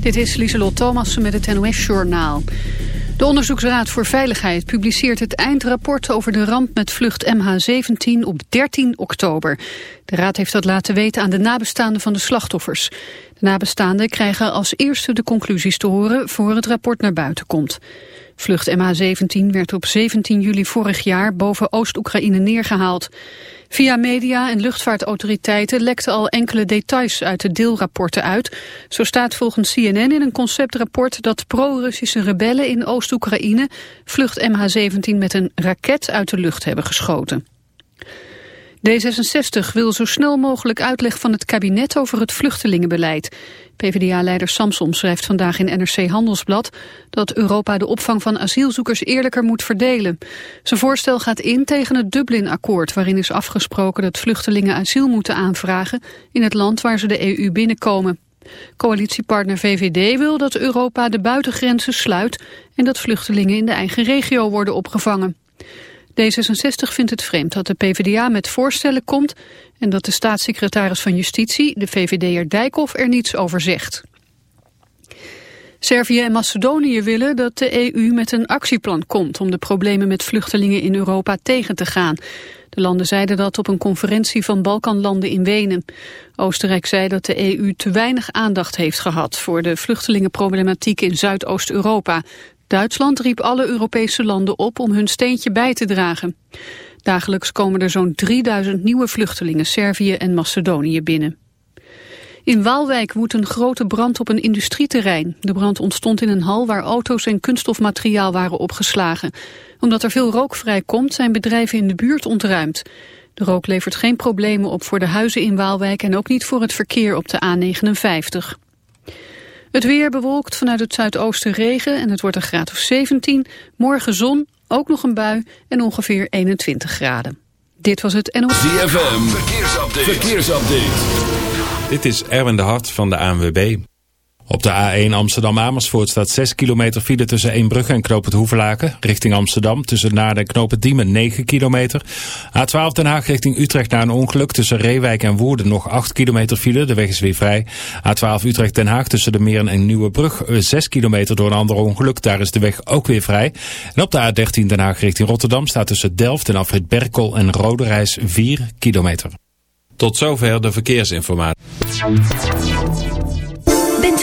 Dit is Lieselot Thomassen met het NOS-journaal. De Onderzoeksraad voor Veiligheid publiceert het eindrapport over de ramp met vlucht MH17 op 13 oktober. De raad heeft dat laten weten aan de nabestaanden van de slachtoffers. De nabestaanden krijgen als eerste de conclusies te horen voor het rapport naar buiten komt. Vlucht MH17 werd op 17 juli vorig jaar boven Oost-Oekraïne neergehaald. Via media en luchtvaartautoriteiten lekten al enkele details uit de deelrapporten uit. Zo staat volgens CNN in een conceptrapport dat pro-Russische rebellen in Oost-Oekraïne vlucht MH17 met een raket uit de lucht hebben geschoten. D66 wil zo snel mogelijk uitleg van het kabinet over het vluchtelingenbeleid. PvdA-leider Samson schrijft vandaag in NRC Handelsblad dat Europa de opvang van asielzoekers eerlijker moet verdelen. Zijn voorstel gaat in tegen het Dublin-akkoord waarin is afgesproken dat vluchtelingen asiel moeten aanvragen in het land waar ze de EU binnenkomen. Coalitiepartner VVD wil dat Europa de buitengrenzen sluit en dat vluchtelingen in de eigen regio worden opgevangen. D66 vindt het vreemd dat de PvdA met voorstellen komt en dat de staatssecretaris van Justitie, de VVD'er Dijkhoff, er niets over zegt. Servië en Macedonië willen dat de EU met een actieplan komt om de problemen met vluchtelingen in Europa tegen te gaan. De landen zeiden dat op een conferentie van Balkanlanden in Wenen. Oostenrijk zei dat de EU te weinig aandacht heeft gehad voor de vluchtelingenproblematiek in Zuidoost-Europa. Duitsland riep alle Europese landen op om hun steentje bij te dragen. Dagelijks komen er zo'n 3000 nieuwe vluchtelingen Servië en Macedonië binnen. In Waalwijk woedt een grote brand op een industrieterrein. De brand ontstond in een hal waar auto's en kunststofmateriaal waren opgeslagen. Omdat er veel rook vrijkomt zijn bedrijven in de buurt ontruimd. De rook levert geen problemen op voor de huizen in Waalwijk en ook niet voor het verkeer op de A59. Het weer bewolkt vanuit het zuidoosten regen en het wordt een graad of 17. Morgen zon, ook nog een bui en ongeveer 21 graden. Dit was het NOS. ZFM, verkeersupdate. verkeersupdate. Dit is Erwin de Hart van de ANWB. Op de A1 Amsterdam-Amersfoort staat 6 kilometer file tussen Eembrugge en Knoop het Hoevelaken. Richting Amsterdam tussen Naarden en Knoop het Diemen 9 kilometer. A12 Den Haag richting Utrecht na een ongeluk. Tussen Reewijk en Woerden nog 8 kilometer file. De weg is weer vrij. A12 Utrecht-Den Haag tussen de Meren en Nieuwebrug 6 eh, kilometer door een ander ongeluk. Daar is de weg ook weer vrij. En op de A13 Den Haag richting Rotterdam staat tussen Delft en Afrit Berkel en Roderijs 4 kilometer. Tot zover de verkeersinformatie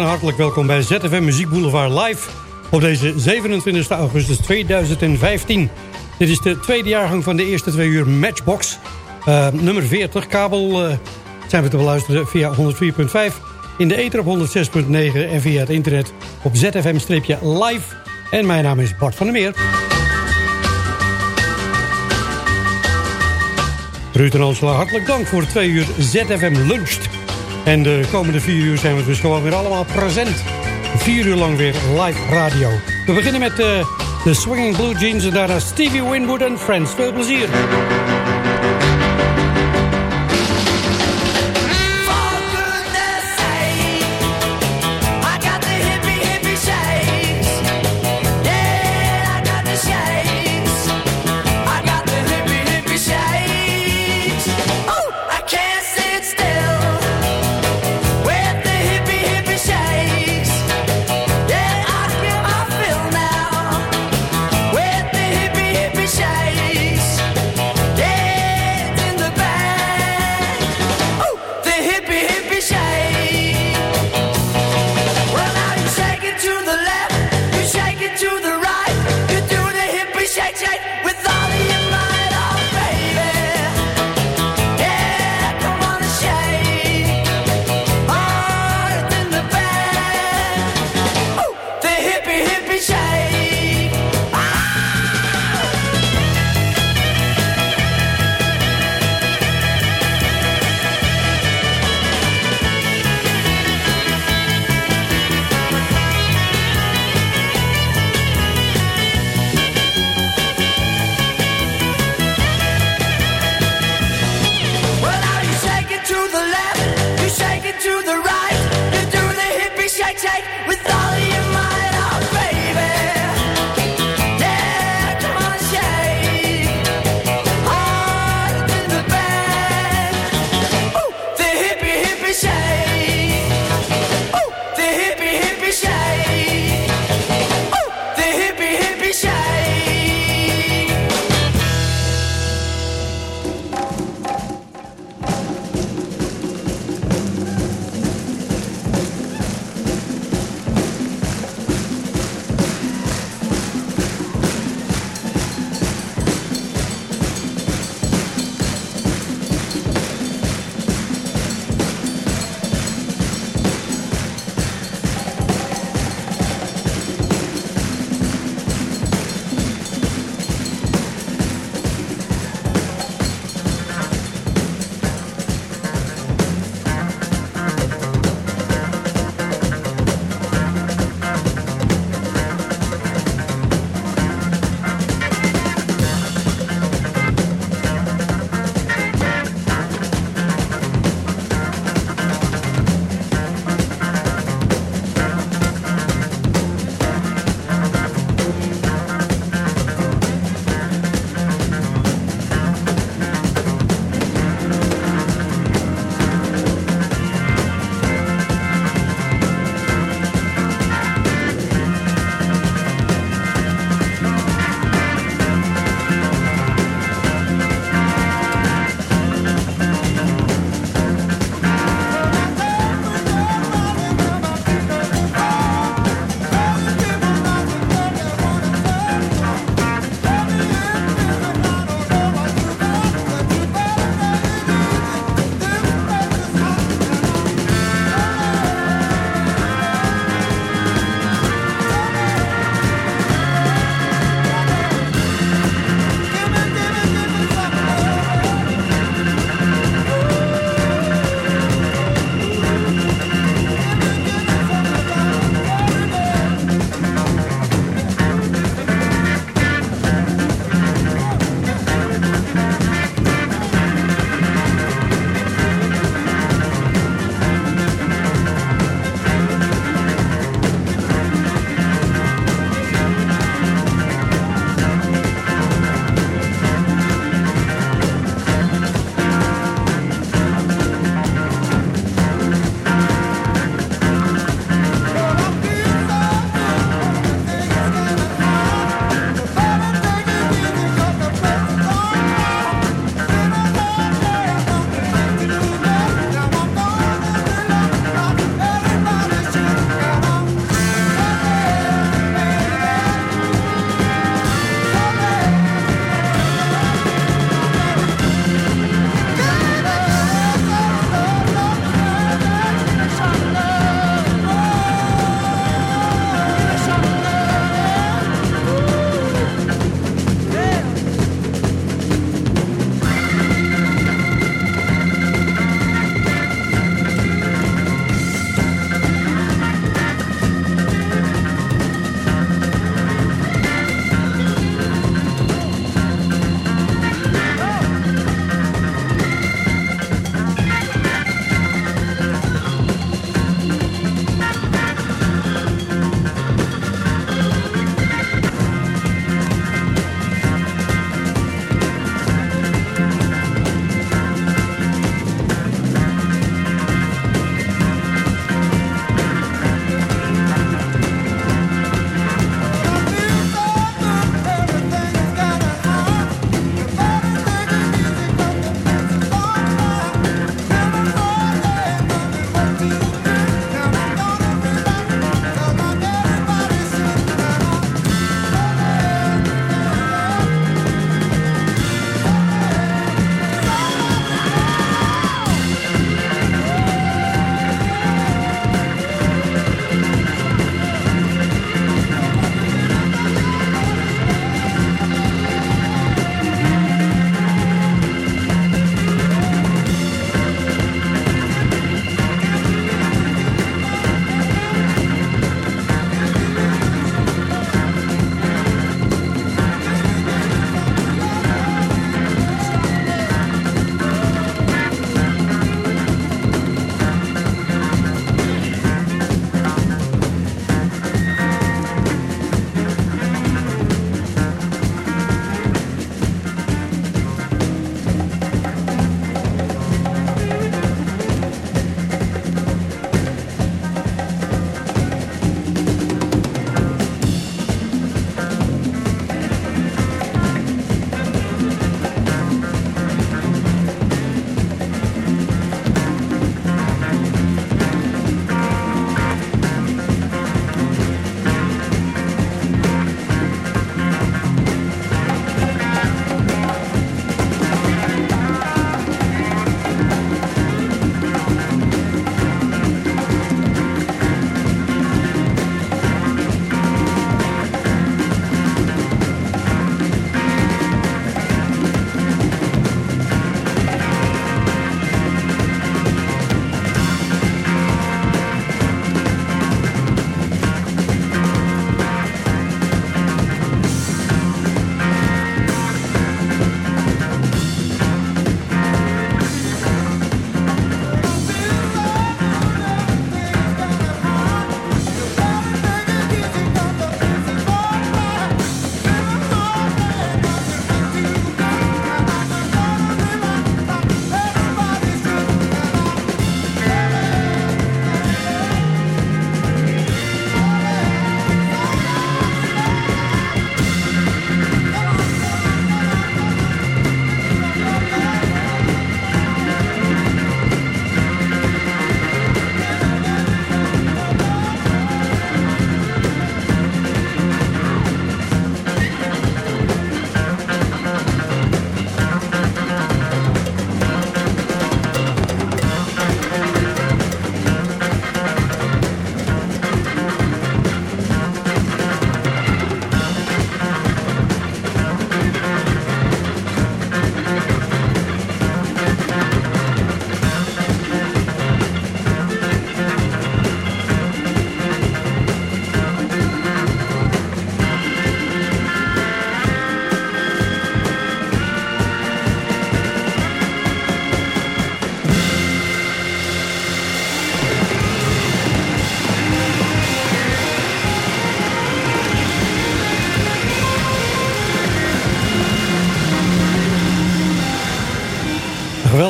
En hartelijk welkom bij ZFM Muziek Boulevard Live op deze 27 augustus 2015. Dit is de tweede jaargang van de eerste twee uur Matchbox. Uh, nummer 40, kabel uh, zijn we te beluisteren via 104.5. In de ether op 106.9 en via het internet op ZFM-live. En mijn naam is Bart van der Meer. Ruud en hartelijk dank voor twee uur ZFM Luncht. En de komende vier uur zijn we dus gewoon weer allemaal present. Vier uur lang weer live radio. We beginnen met uh, de Swinging Blue Jeans en daarna Stevie Winwood en Friends. Veel plezier.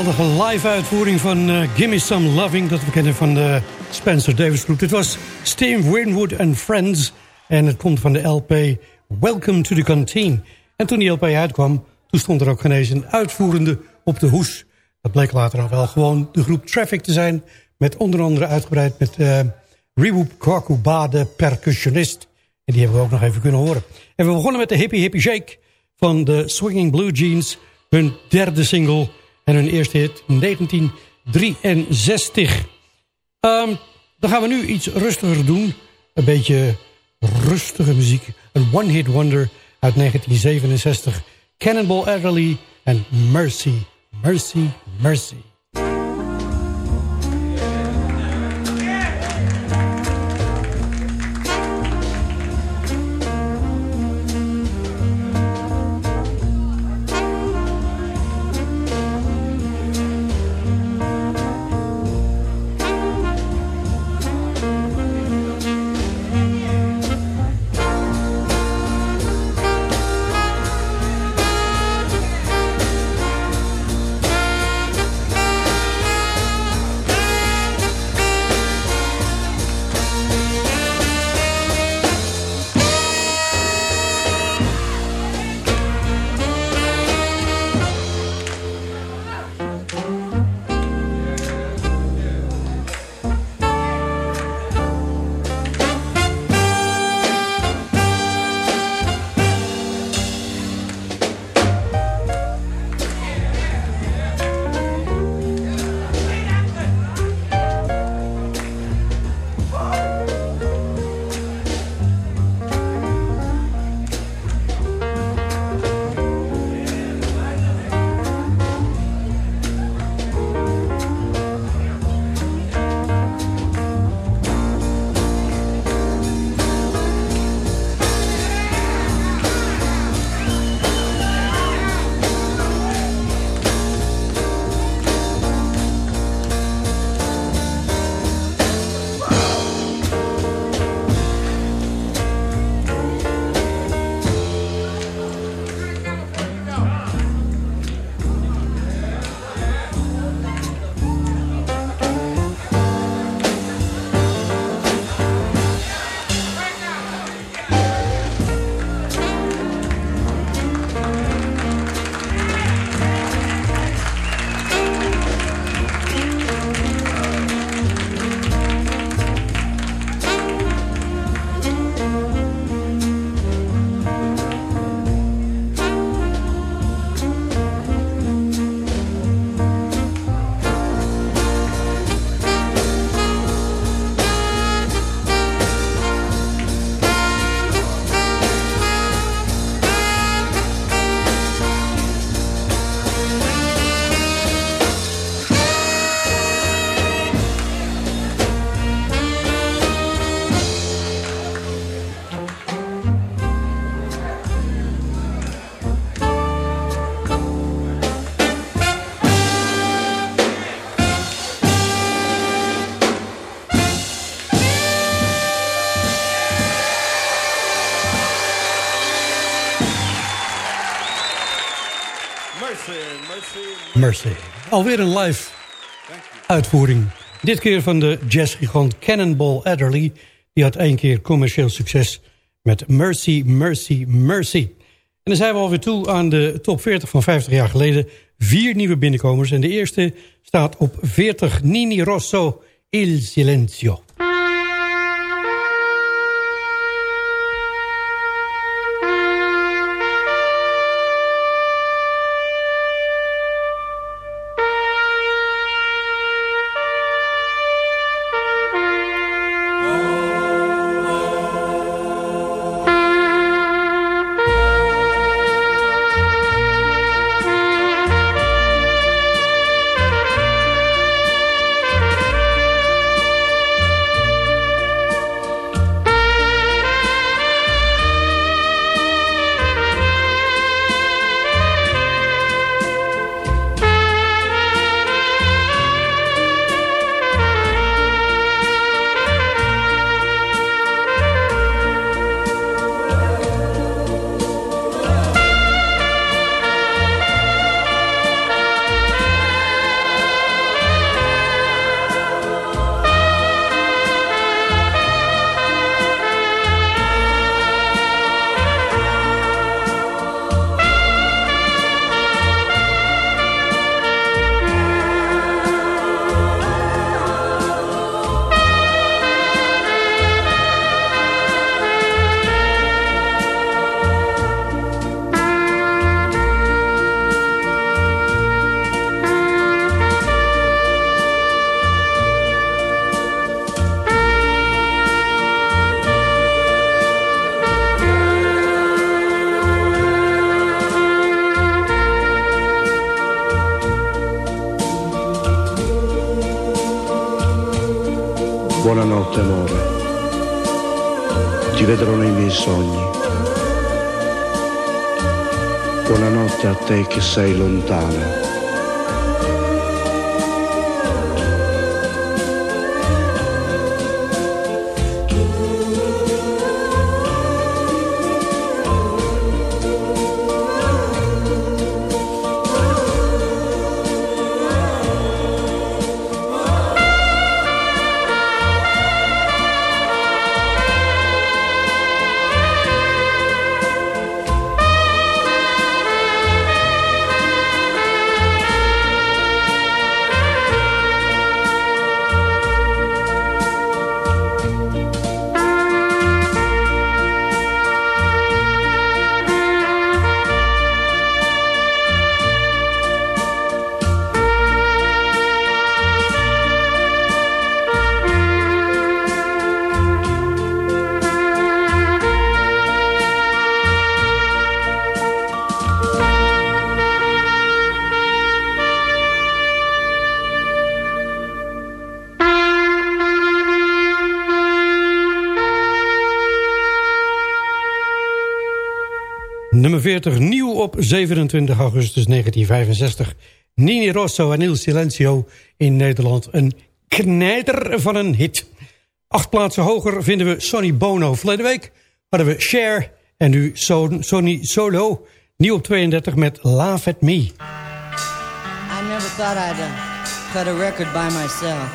Geweldige live uitvoering van uh, Gimme Some Loving... dat we kennen van de Spencer Davis Group. Dit was Steve Winwood and Friends. En het komt van de LP Welcome to the Canteen. En toen die LP uitkwam, toen stond er ook geen eens een uitvoerende op de hoes. Dat bleek later nog wel gewoon de groep Traffic te zijn... met onder andere uitgebreid met uh, Rewoop Kwakuba, de percussionist. En die hebben we ook nog even kunnen horen. En we begonnen met de Hippie Hippie Shake van de Swinging Blue Jeans... hun derde single en hun eerste hit 1963. Um, dan gaan we nu iets rustiger doen. Een beetje rustige muziek. Een one-hit wonder uit 1967. Cannonball Adderley en Mercy, Mercy, Mercy. Mercy. Alweer een live uitvoering. Dit keer van de jazzgigant Cannonball Adderley. Die had één keer commercieel succes met Mercy, Mercy, Mercy. En dan zijn we alweer toe aan de top 40 van 50 jaar geleden. Vier nieuwe binnenkomers. En de eerste staat op 40 Nini Rosso, Il Silenzio. A te 27 augustus 1965. Nini Rosso en Il Silencio in Nederland. Een knijter van een hit. Acht plaatsen hoger vinden we Sonny Bono. Verleden week hadden we Cher en nu Sonny Solo. Nieuw op 32 met Laugh at Me. I never thought I'd uh, cut a record by myself.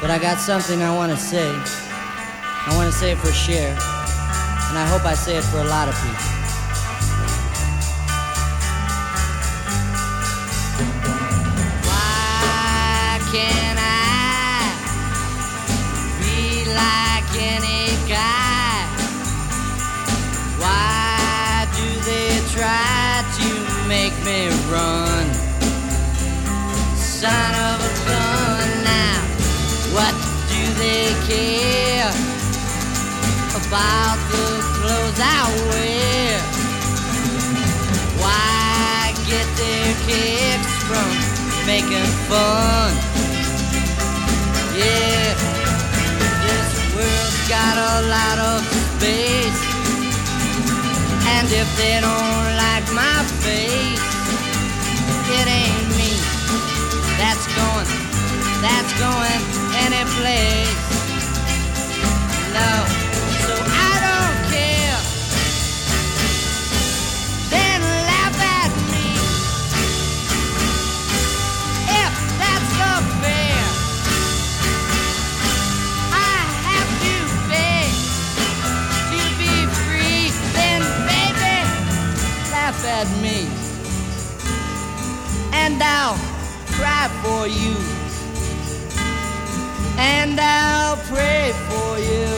But I got something I want to say. I want to say it for Cher. And I hope I say it for a lot of people. Me run. Son of a gun now, what do they care about the clothes I wear? Why get their kicks from making fun? Yeah, this world's got a lot of space. And if they don't like my face, it ain't me that's going, that's going any place. No, at me and I'll cry for you, and I'll pray for you,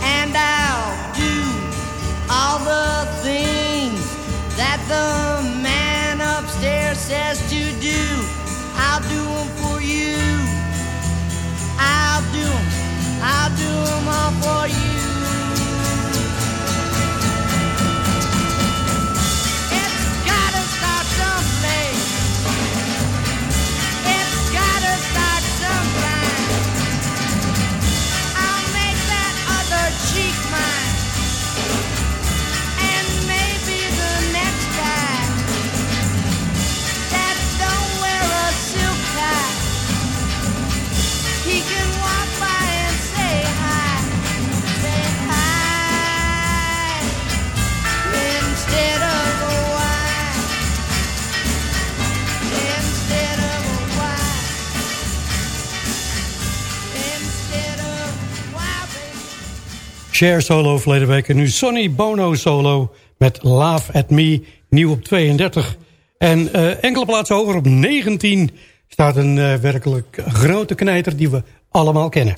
and I'll do all the things that the man upstairs says to do. I'll do them for you. I'll do them. I'll do them all for you. Cher solo verleden week. En nu Sonny Bono solo met Laugh at Me, nieuw op 32. En uh, enkele plaatsen hoger op 19 staat een uh, werkelijk grote knijter die we allemaal kennen.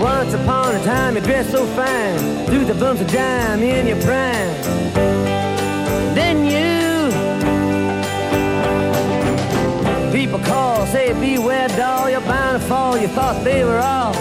Once upon a time you dressed so fine Through the bumps of dime in your prime people call, say beware doll, you're bound to fall. You thought they were all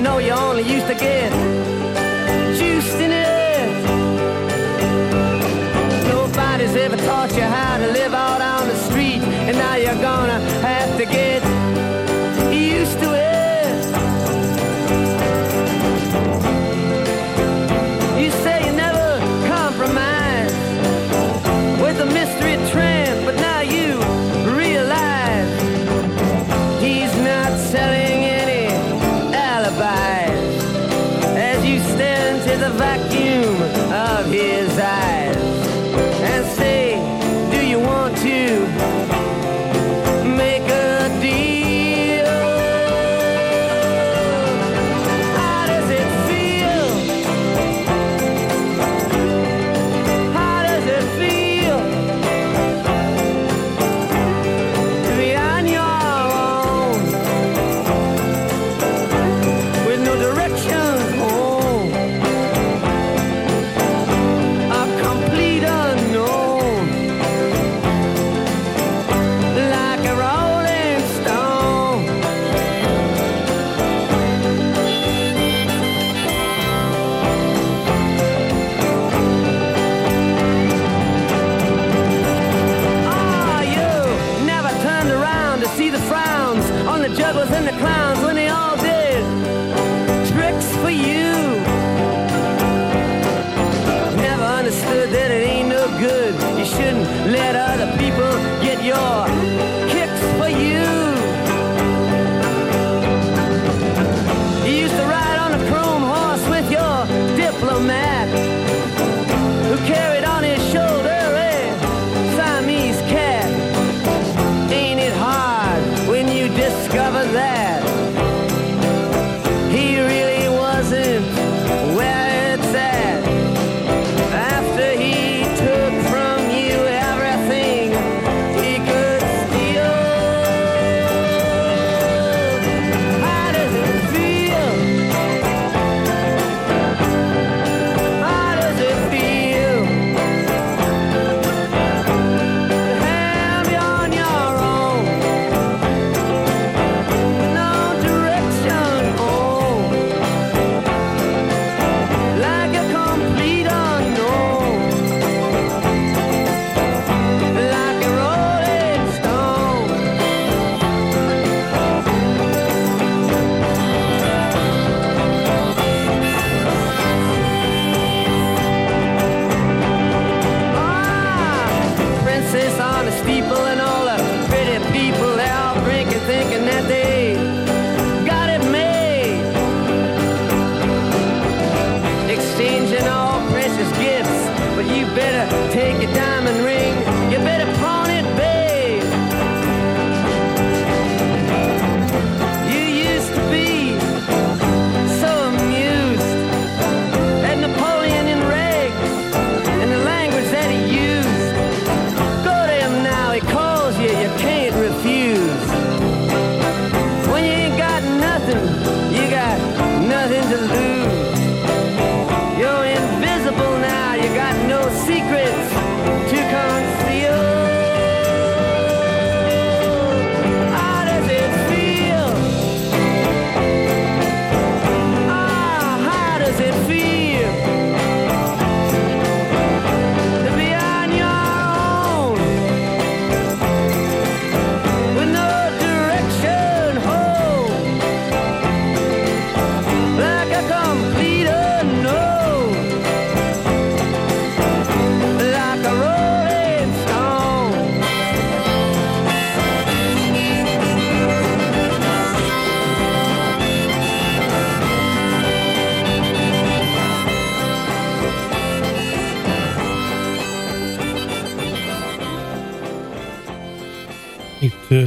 know you only used to get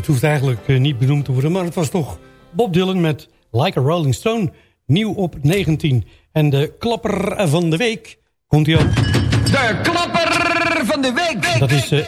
het hoeft eigenlijk uh, niet benoemd te worden... maar het was toch Bob Dylan met Like a Rolling Stone. Nieuw op 19. En de klapper van de week komt hij ook. De klapper van de week. Dat is uh,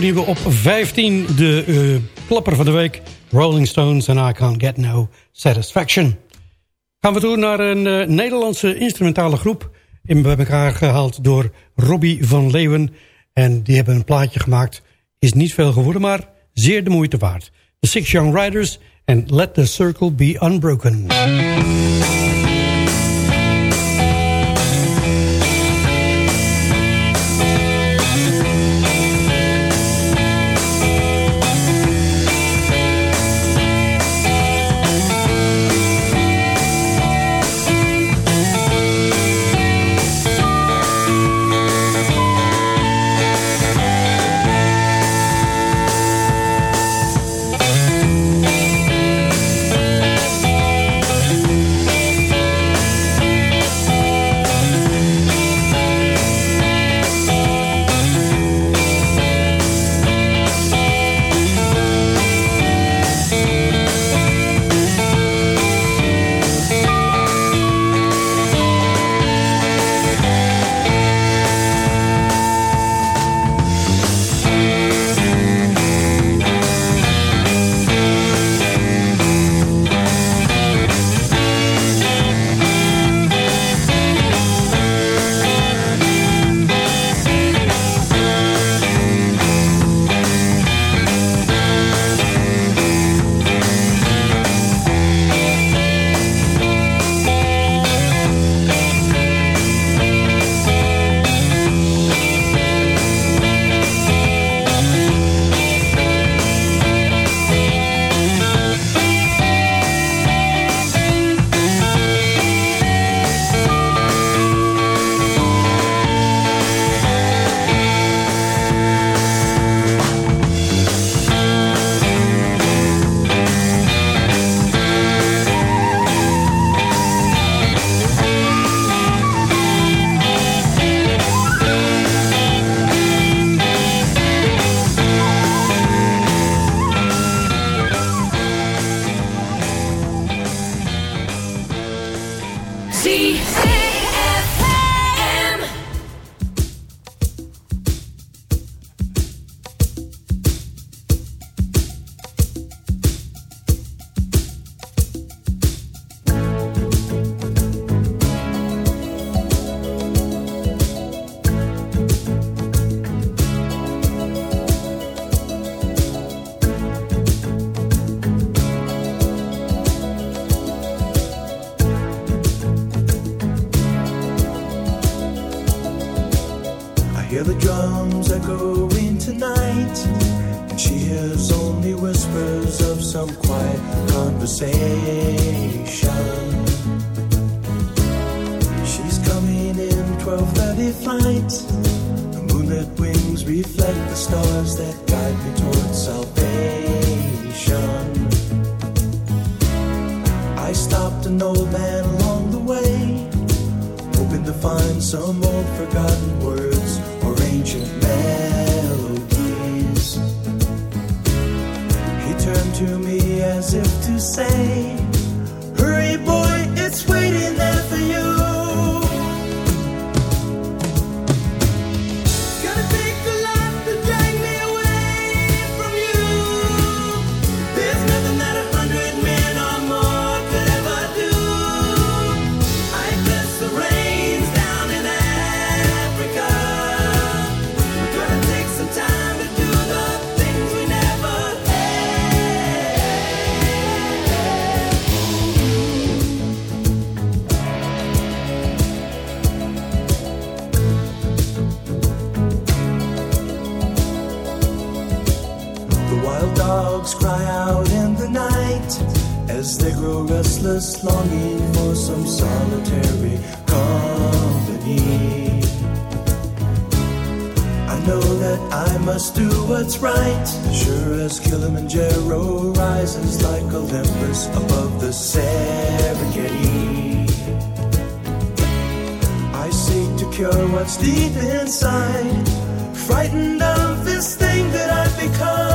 deze... hoogste op 15. De uh, klapper van de week. Rolling Stones en I Can't Get No Satisfaction. Gaan we toe naar een uh, Nederlandse instrumentale groep. In bij elkaar gehaald door Robbie van Leeuwen. En die hebben een plaatje gemaakt. Is niet veel geworden, maar zeer de moeite waard. The Six Young Riders en Let the Circle Be Unbroken. the stars. secure what's deep inside. Frightened of this thing that I've become.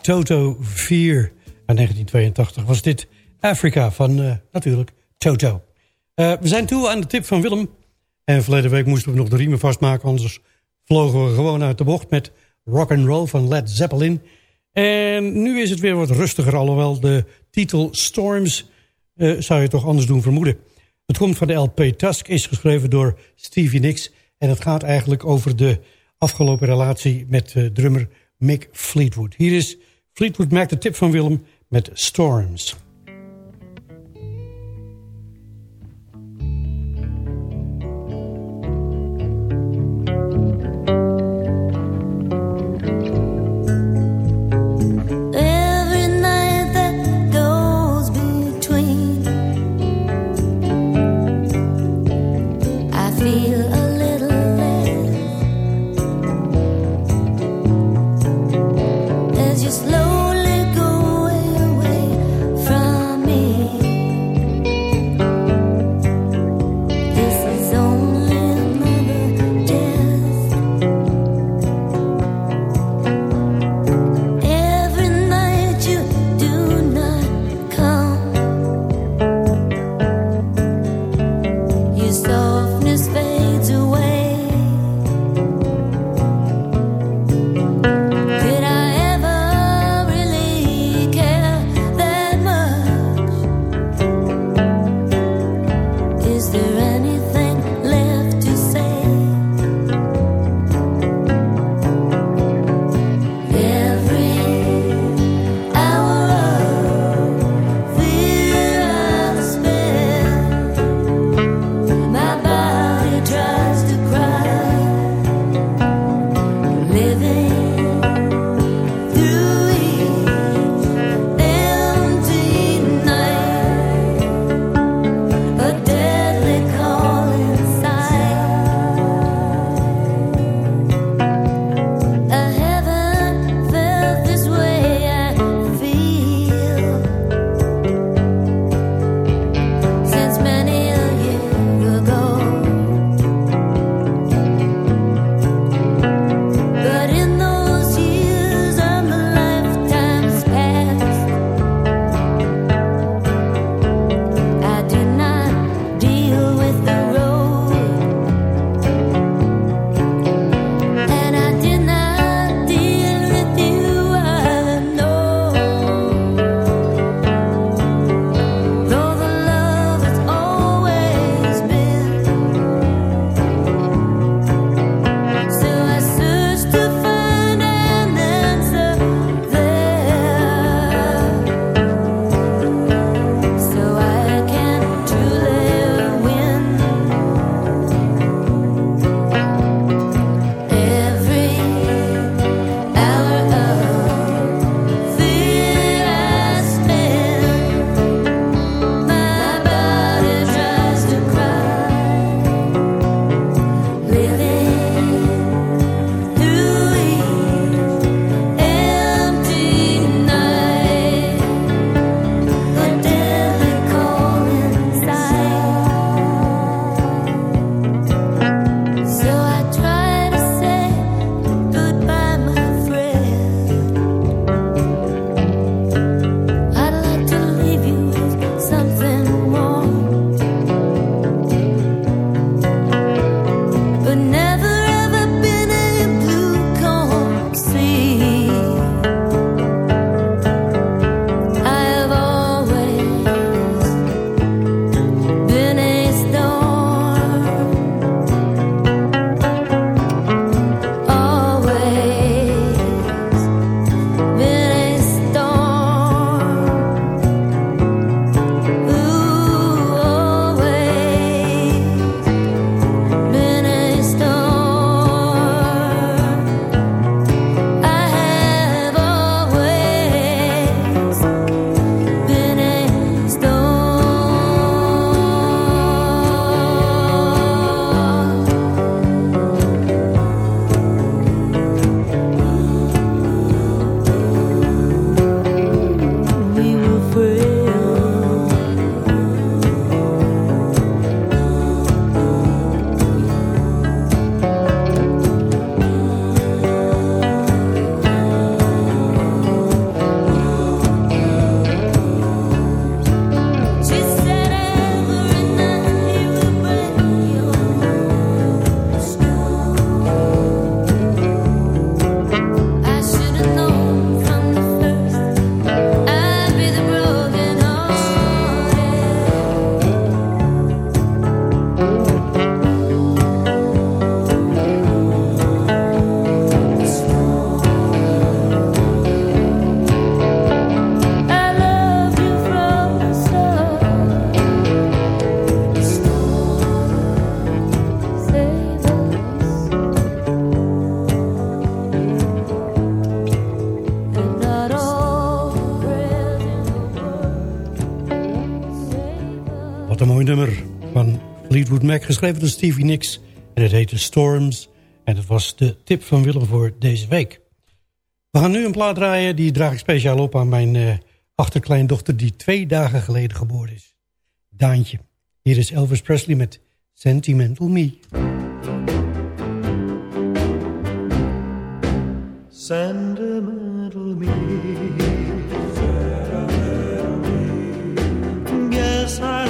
Toto 4 uit 1982 was dit Afrika van eh, natuurlijk Toto. Eh, we zijn toe aan de tip van Willem. En verleden week moesten we nog de riemen vastmaken... anders vlogen we gewoon uit de bocht met rock and roll van Led Zeppelin. En nu is het weer wat rustiger, alhoewel de titel Storms... Eh, zou je toch anders doen vermoeden. Het komt van de LP Tusk, is geschreven door Stevie Nicks... en het gaat eigenlijk over de afgelopen relatie met drummer Mick Fleetwood. Hier is Fleetwood Mac, de tip van Willem met Storms. Fleetwood Mac, geschreven door Stevie Nicks. En het heette Storms. En dat was de tip van Willem voor deze week. We gaan nu een plaat draaien. Die draag ik speciaal op aan mijn uh, achterkleindochter... die twee dagen geleden geboren is. Daantje. Hier is Elvis Presley met Sentimental Me. Sentimental me. Yes, I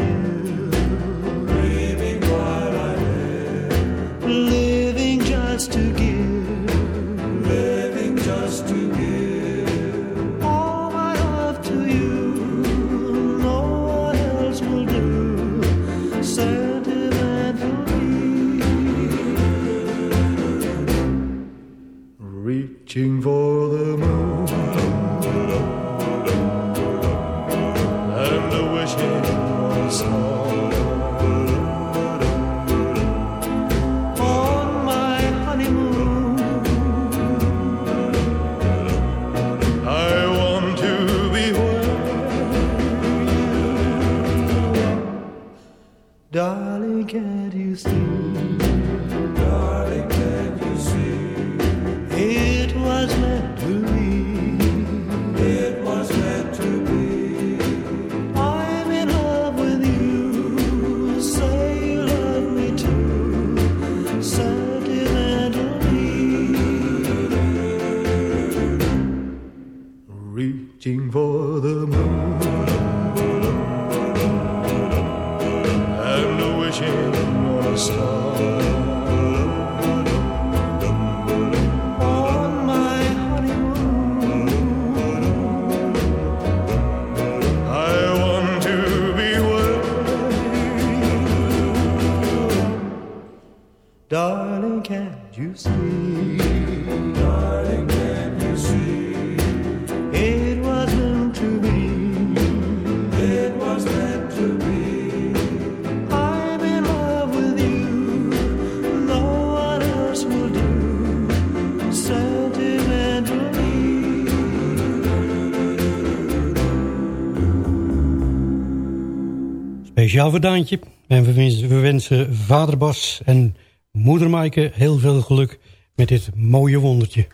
Nou, Daantje. En we wensen vader Bas en moeder Maaike heel veel geluk met dit mooie wondertje.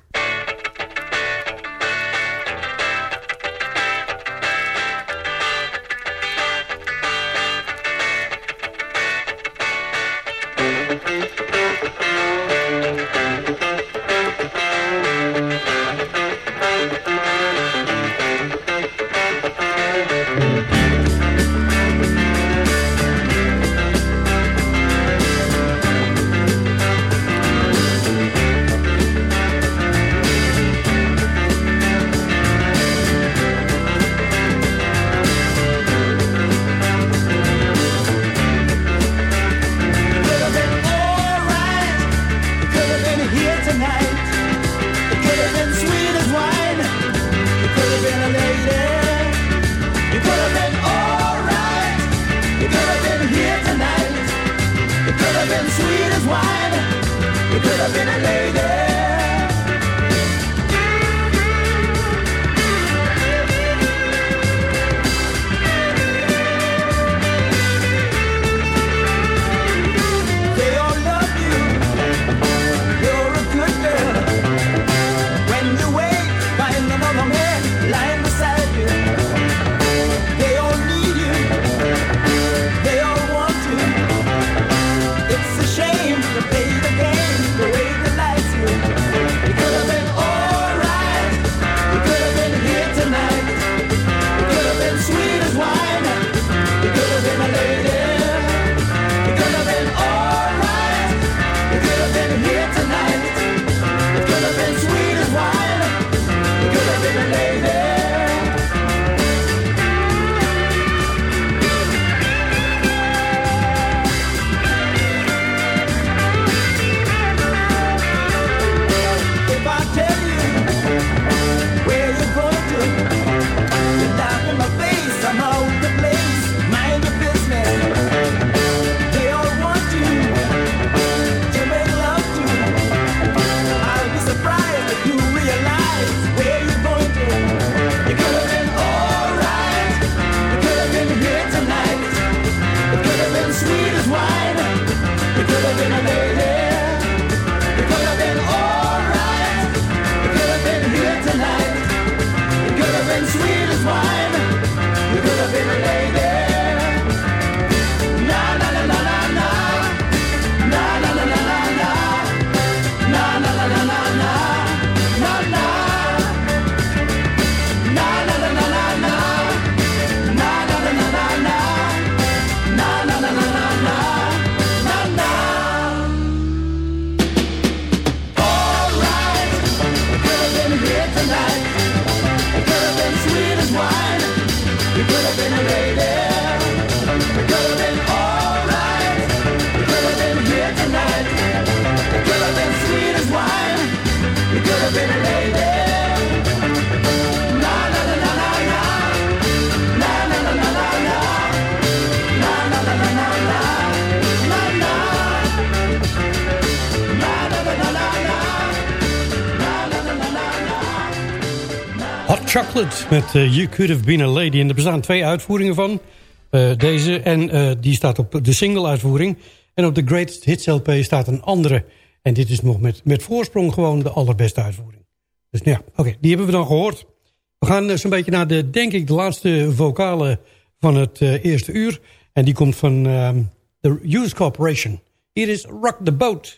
Chocolate met eh, You Could Have Been a Lady. En er bestaan twee uitvoeringen van. Eh, deze en eh, die staat op de single uitvoering. En op de Greatest Hits LP staat een andere. En dit is nog met, met voorsprong gewoon de allerbeste uitvoering. Dus ja, oké, die hebben we dan gehoord. We gaan zo'n beetje naar de, denk ik, de laatste vocale van het eerste uur. En die komt van ehm, de Hughes Corporation. Hier is Rock the Boat.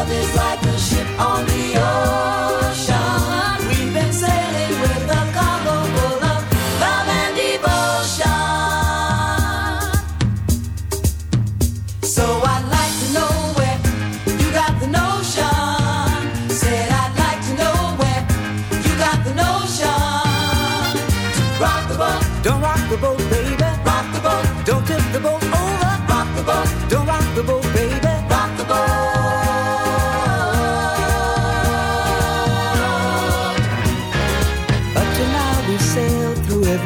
Love is like a ship on the ocean.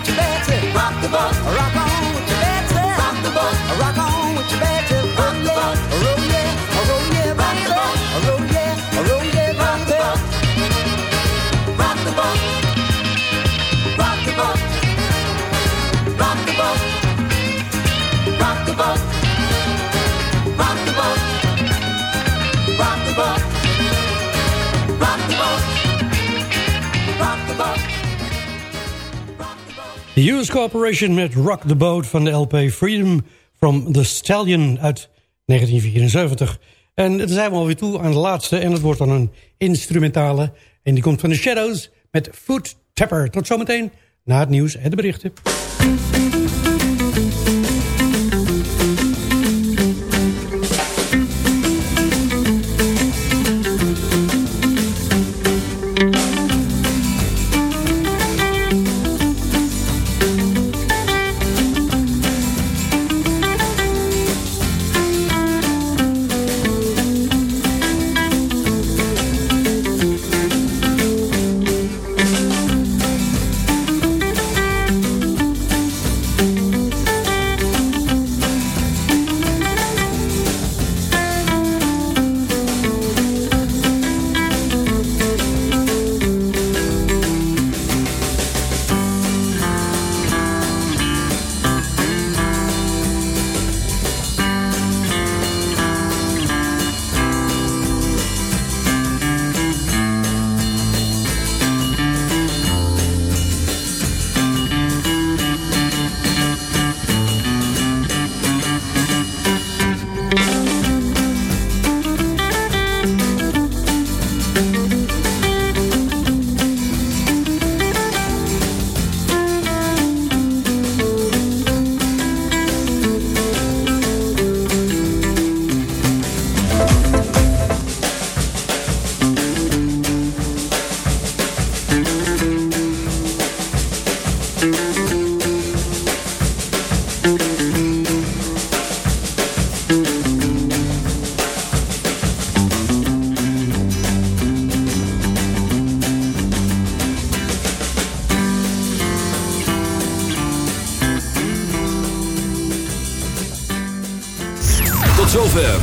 with your rock the boat, Rock on with your rock the boat, Rock on with your. Rock the boat. Roll yeah, roll yeah, Rock the boat. Roll yeah, roll yeah, rock the boat, rock the boat, rock the boat, rock the boat, De US Corporation met Rock the Boat van de LP Freedom from the Stallion uit 1974. En daar zijn we alweer toe aan de laatste. En het wordt dan een instrumentale. En die komt van de Shadows met Foot Tapper. Tot zometeen na het nieuws en de berichten.